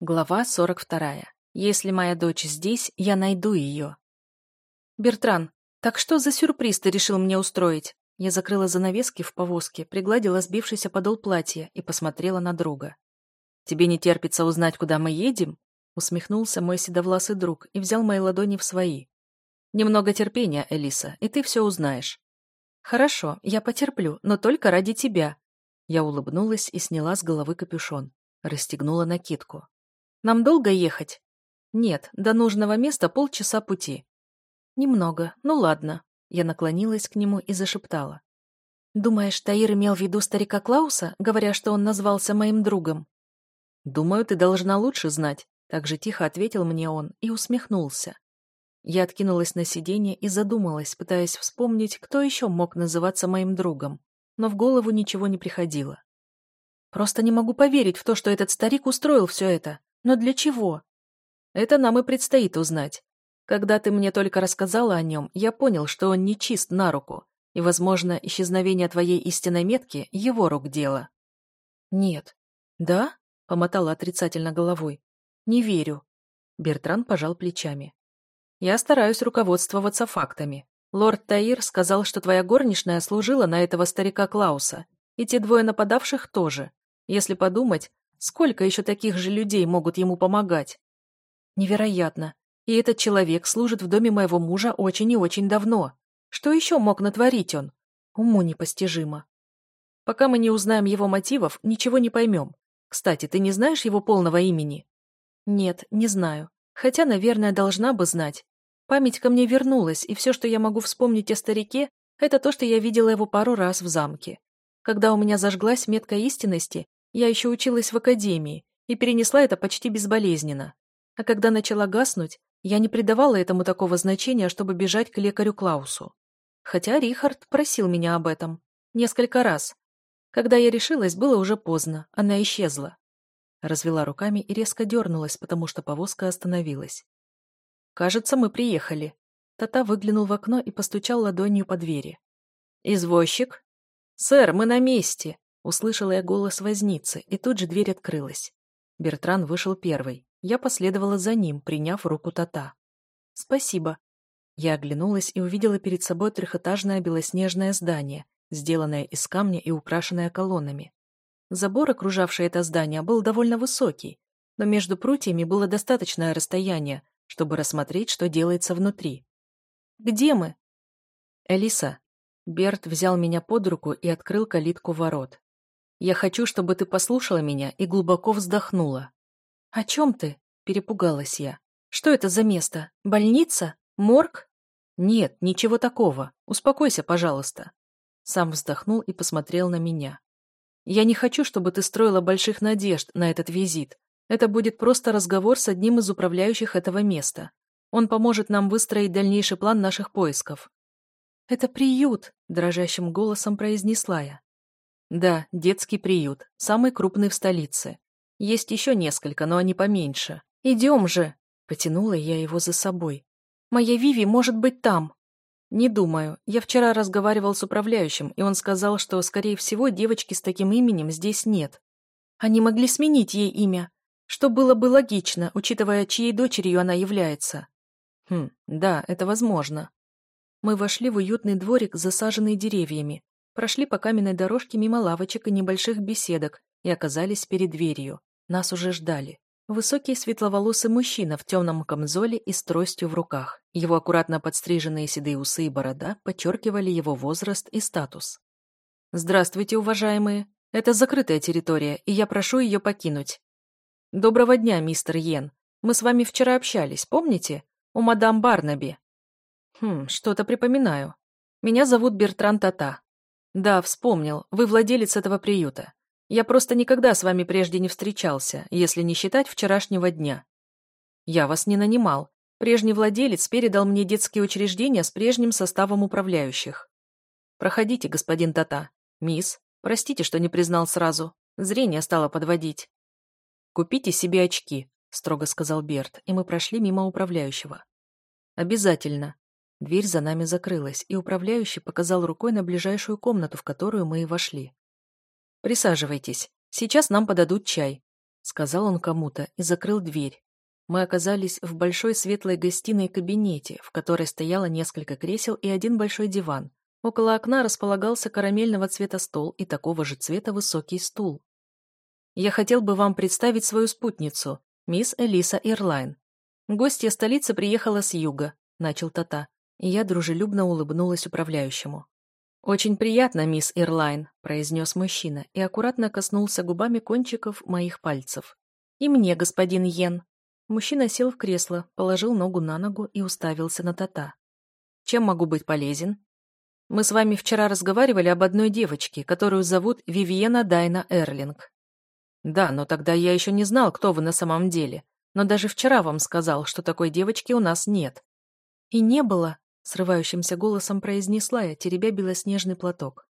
Глава 42. Если моя дочь здесь, я найду ее. Бертран, так что за сюрприз ты решил мне устроить? Я закрыла занавески в повозке, пригладила сбившийся подол платья и посмотрела на друга. Тебе не терпится узнать, куда мы едем? Усмехнулся мой седовласый друг и взял мои ладони в свои. Немного терпения, Элиса, и ты все узнаешь. Хорошо, я потерплю, но только ради тебя. Я улыбнулась и сняла с головы капюшон. Расстегнула накидку. Нам долго ехать? Нет, до нужного места полчаса пути. Немного, ну ладно. Я наклонилась к нему и зашептала. Думаешь, Таир имел в виду старика Клауса, говоря, что он назвался моим другом? Думаю, ты должна лучше знать. Так же тихо ответил мне он и усмехнулся. Я откинулась на сиденье и задумалась, пытаясь вспомнить, кто еще мог называться моим другом, но в голову ничего не приходило. Просто не могу поверить в то, что этот старик устроил все это. Но для чего? Это нам и предстоит узнать. Когда ты мне только рассказала о нем, я понял, что он не чист на руку, и, возможно, исчезновение твоей истинной метки — его рук дело. Нет. Да? — помотала отрицательно головой. Не верю. Бертран пожал плечами. Я стараюсь руководствоваться фактами. Лорд Таир сказал, что твоя горничная служила на этого старика Клауса, и те двое нападавших тоже. Если подумать, Сколько еще таких же людей могут ему помогать? Невероятно. И этот человек служит в доме моего мужа очень и очень давно. Что еще мог натворить он? Уму непостижимо. Пока мы не узнаем его мотивов, ничего не поймем. Кстати, ты не знаешь его полного имени? Нет, не знаю. Хотя, наверное, должна бы знать. Память ко мне вернулась, и все, что я могу вспомнить о старике, это то, что я видела его пару раз в замке. Когда у меня зажглась метка истинности, я еще училась в академии и перенесла это почти безболезненно. А когда начала гаснуть, я не придавала этому такого значения, чтобы бежать к лекарю Клаусу. Хотя Рихард просил меня об этом. Несколько раз. Когда я решилась, было уже поздно, она исчезла. Развела руками и резко дернулась, потому что повозка остановилась. «Кажется, мы приехали». Тата выглянул в окно и постучал ладонью по двери. «Извозчик?» «Сэр, мы на месте!» Услышала я голос возницы, и тут же дверь открылась. Бертран вышел первый. Я последовала за ним, приняв руку Тата. «Спасибо». Я оглянулась и увидела перед собой трехэтажное белоснежное здание, сделанное из камня и украшенное колоннами. Забор, окружавший это здание, был довольно высокий, но между прутьями было достаточное расстояние, чтобы рассмотреть, что делается внутри. «Где мы?» «Элиса». Берт взял меня под руку и открыл калитку ворот. Я хочу, чтобы ты послушала меня и глубоко вздохнула. О чем ты? Перепугалась я. Что это за место? Больница? Морг? Нет, ничего такого. Успокойся, пожалуйста. Сам вздохнул и посмотрел на меня. Я не хочу, чтобы ты строила больших надежд на этот визит. Это будет просто разговор с одним из управляющих этого места. Он поможет нам выстроить дальнейший план наших поисков. «Это приют», — дрожащим голосом произнесла я. Да, детский приют, самый крупный в столице. Есть еще несколько, но они поменьше. Идем же!» Потянула я его за собой. «Моя Виви может быть там!» «Не думаю. Я вчера разговаривал с управляющим, и он сказал, что, скорее всего, девочки с таким именем здесь нет. Они могли сменить ей имя, что было бы логично, учитывая, чьей дочерью она является». «Хм, да, это возможно». Мы вошли в уютный дворик, засаженный деревьями, Прошли по каменной дорожке мимо лавочек и небольших беседок и оказались перед дверью. Нас уже ждали. Высокий светловолосый мужчина в темном камзоле и с тростью в руках. Его аккуратно подстриженные седые усы и борода подчеркивали его возраст и статус. «Здравствуйте, уважаемые. Это закрытая территория, и я прошу ее покинуть. Доброго дня, мистер Йен. Мы с вами вчера общались, помните? У мадам Барнаби. Хм, что-то припоминаю. Меня зовут Бертран Тата. «Да, вспомнил. Вы владелец этого приюта. Я просто никогда с вами прежде не встречался, если не считать вчерашнего дня. Я вас не нанимал. Прежний владелец передал мне детские учреждения с прежним составом управляющих. Проходите, господин Тата. Мисс, простите, что не признал сразу. Зрение стало подводить. Купите себе очки, строго сказал Берт, и мы прошли мимо управляющего. Обязательно. Дверь за нами закрылась, и управляющий показал рукой на ближайшую комнату, в которую мы и вошли. «Присаживайтесь. Сейчас нам подадут чай». сказал он кому-то и закрыл дверь. Мы оказались в большой светлой гостиной кабинете, в которой стояло несколько кресел и один большой диван. Около окна располагался карамельного цвета стол и такого же цвета высокий стул. Я хотел бы вам представить свою спутницу, мисс Элиса Ирлайн. Гостья столицы приехала с юга, начал Тата, и я дружелюбно улыбнулась управляющему. «Очень приятно, мисс Ирлайн», — произнес мужчина и аккуратно коснулся губами кончиков моих пальцев. «И мне, господин Йен». Мужчина сел в кресло, положил ногу на ногу и уставился на Тата. «Чем могу быть полезен?» «Мы с вами вчера разговаривали об одной девочке, которую зовут Вивиена Дайна Эрлинг». «Да, но тогда я еще не знал, кто вы на самом деле. Но даже вчера вам сказал, что такой девочки у нас нет». «И не было», Срывающимся голосом произнесла я, теребя белоснежный платок.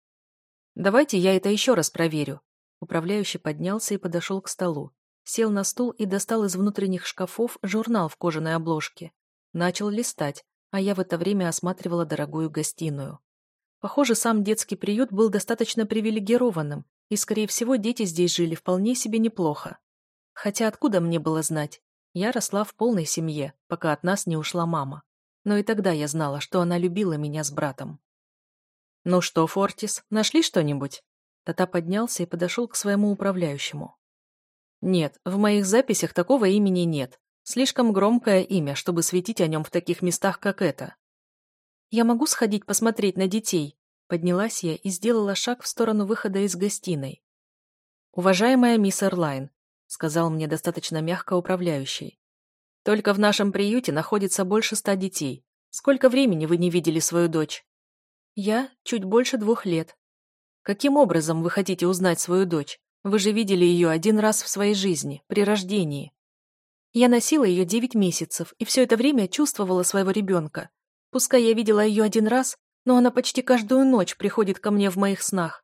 «Давайте я это еще раз проверю». Управляющий поднялся и подошел к столу. Сел на стул и достал из внутренних шкафов журнал в кожаной обложке. Начал листать, а я в это время осматривала дорогую гостиную. Похоже, сам детский приют был достаточно привилегированным, и, скорее всего, дети здесь жили вполне себе неплохо. Хотя откуда мне было знать? Я росла в полной семье, пока от нас не ушла мама но и тогда я знала, что она любила меня с братом. «Ну что, Фортис, нашли что-нибудь?» Тата поднялся и подошел к своему управляющему. «Нет, в моих записях такого имени нет. Слишком громкое имя, чтобы светить о нем в таких местах, как это». «Я могу сходить посмотреть на детей?» Поднялась я и сделала шаг в сторону выхода из гостиной. «Уважаемая мисс Эрлайн», — сказал мне достаточно мягко управляющий, только в нашем приюте находится больше ста детей. Сколько времени вы не видели свою дочь? Я чуть больше двух лет. Каким образом вы хотите узнать свою дочь? Вы же видели ее один раз в своей жизни, при рождении. Я носила ее девять месяцев и все это время чувствовала своего ребенка. Пускай я видела ее один раз, но она почти каждую ночь приходит ко мне в моих снах.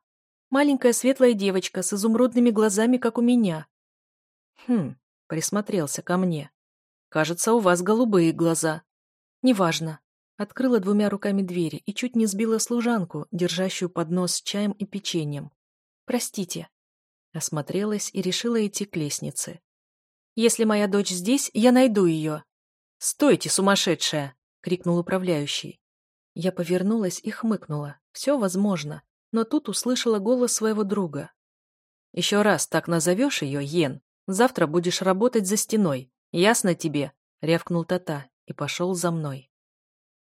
Маленькая светлая девочка с изумрудными глазами, как у меня. Хм, присмотрелся ко мне. Кажется, у вас голубые глаза. Неважно. Открыла двумя руками двери и чуть не сбила служанку, держащую поднос с чаем и печеньем. Простите. Осмотрелась и решила идти к лестнице. Если моя дочь здесь, я найду ее. Стойте, сумасшедшая! крикнул управляющий. Я повернулась и хмыкнула. Все возможно. Но тут услышала голос своего друга. «Еще раз так назовешь ее, Йен, завтра будешь работать за стеной. «Ясно тебе?» — рявкнул Тата и пошел за мной.